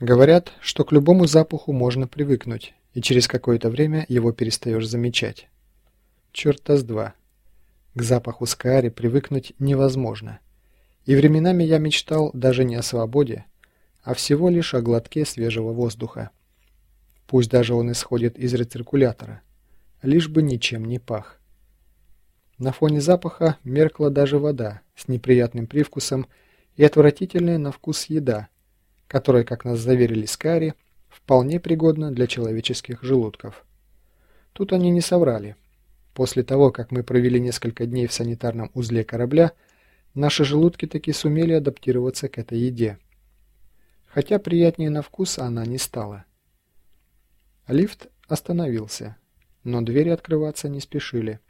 Говорят, что к любому запаху можно привыкнуть, и через какое-то время его перестаешь замечать. Черт-то с два. К запаху скаари привыкнуть невозможно. И временами я мечтал даже не о свободе, а всего лишь о глотке свежего воздуха. Пусть даже он исходит из рециркулятора, лишь бы ничем не пах. На фоне запаха меркла даже вода с неприятным привкусом и отвратительная на вкус еда, которая, как нас заверили Скари, вполне пригодна для человеческих желудков. Тут они не соврали. После того, как мы провели несколько дней в санитарном узле корабля, наши желудки таки сумели адаптироваться к этой еде. Хотя приятнее на вкус она не стала. Лифт остановился, но двери открываться не спешили.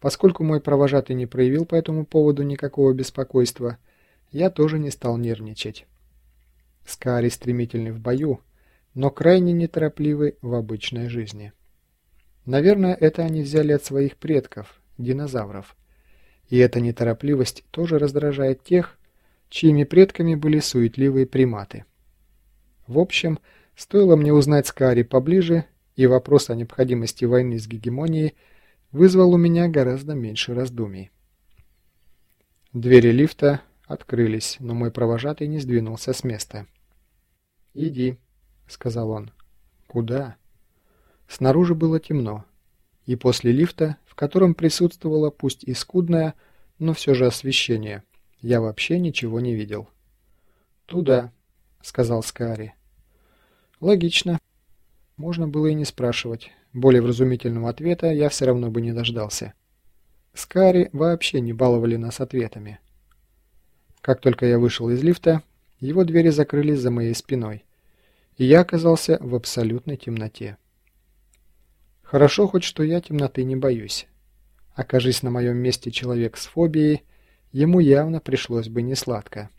Поскольку мой провожатый не проявил по этому поводу никакого беспокойства, я тоже не стал нервничать. Скари стремительный в бою, но крайне неторопливый в обычной жизни. Наверное, это они взяли от своих предков, динозавров. И эта неторопливость тоже раздражает тех, чьими предками были суетливые приматы. В общем, стоило мне узнать Скари поближе, и вопрос о необходимости войны с гегемонией вызвал у меня гораздо меньше раздумий. Двери лифта открылись, но мой провожатый не сдвинулся с места. «Иди», — сказал он. «Куда?» Снаружи было темно, и после лифта, в котором присутствовало пусть и скудное, но все же освещение, я вообще ничего не видел. «Туда», — сказал Скари. «Логично. Можно было и не спрашивать. Более вразумительного ответа я все равно бы не дождался. Скари вообще не баловали нас ответами. Как только я вышел из лифта, его двери закрылись за моей спиной и я оказался в абсолютной темноте. Хорошо хоть, что я темноты не боюсь. Окажись на моем месте человек с фобией, ему явно пришлось бы несладко.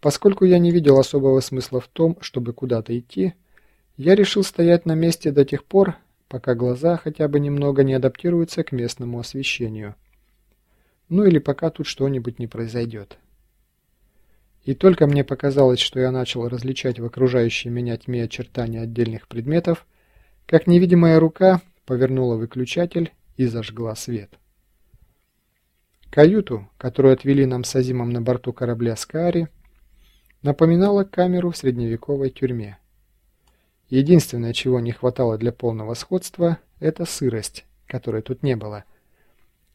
Поскольку я не видел особого смысла в том, чтобы куда-то идти, я решил стоять на месте до тех пор, пока глаза хотя бы немного не адаптируются к местному освещению. Ну или пока тут что-нибудь не произойдет. И только мне показалось, что я начал различать в окружающей меня тьме очертания отдельных предметов, как невидимая рука повернула выключатель и зажгла свет. Каюту, которую отвели нам с Азимом на борту корабля «Скари», напоминала камеру в средневековой тюрьме. Единственное, чего не хватало для полного сходства, это сырость, которой тут не было.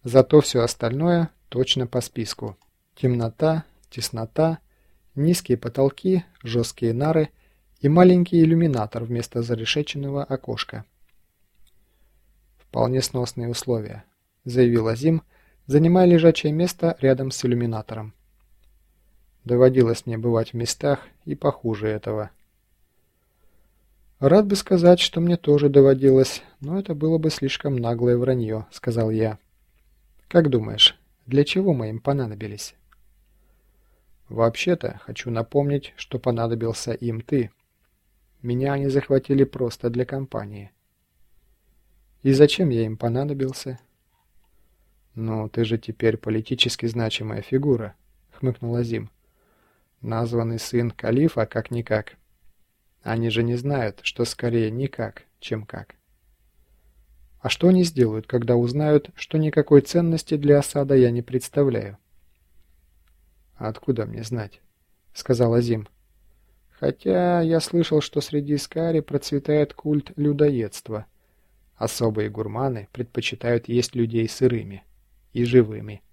Зато все остальное точно по списку. Темнота, теснота низкие потолки, жесткие нары и маленький иллюминатор вместо зарешеченного окошка. «Вполне сносные условия», — заявил Азим, занимая лежачее место рядом с иллюминатором. Доводилось мне бывать в местах и похуже этого. «Рад бы сказать, что мне тоже доводилось, но это было бы слишком наглое вранье», — сказал я. «Как думаешь, для чего мы им понадобились?» Вообще-то, хочу напомнить, что понадобился им ты. Меня они захватили просто для компании. И зачем я им понадобился? Ну, ты же теперь политически значимая фигура, хмыкнул Азим. Названный сын калифа как-никак. Они же не знают, что скорее никак, чем как. А что они сделают, когда узнают, что никакой ценности для осада я не представляю? «Откуда мне знать?» — сказал Азим. «Хотя я слышал, что среди Скари процветает культ людоедства. Особые гурманы предпочитают есть людей сырыми и живыми».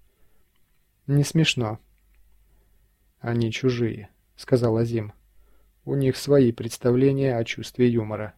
«Не смешно». «Они чужие», — сказал Азим. «У них свои представления о чувстве юмора».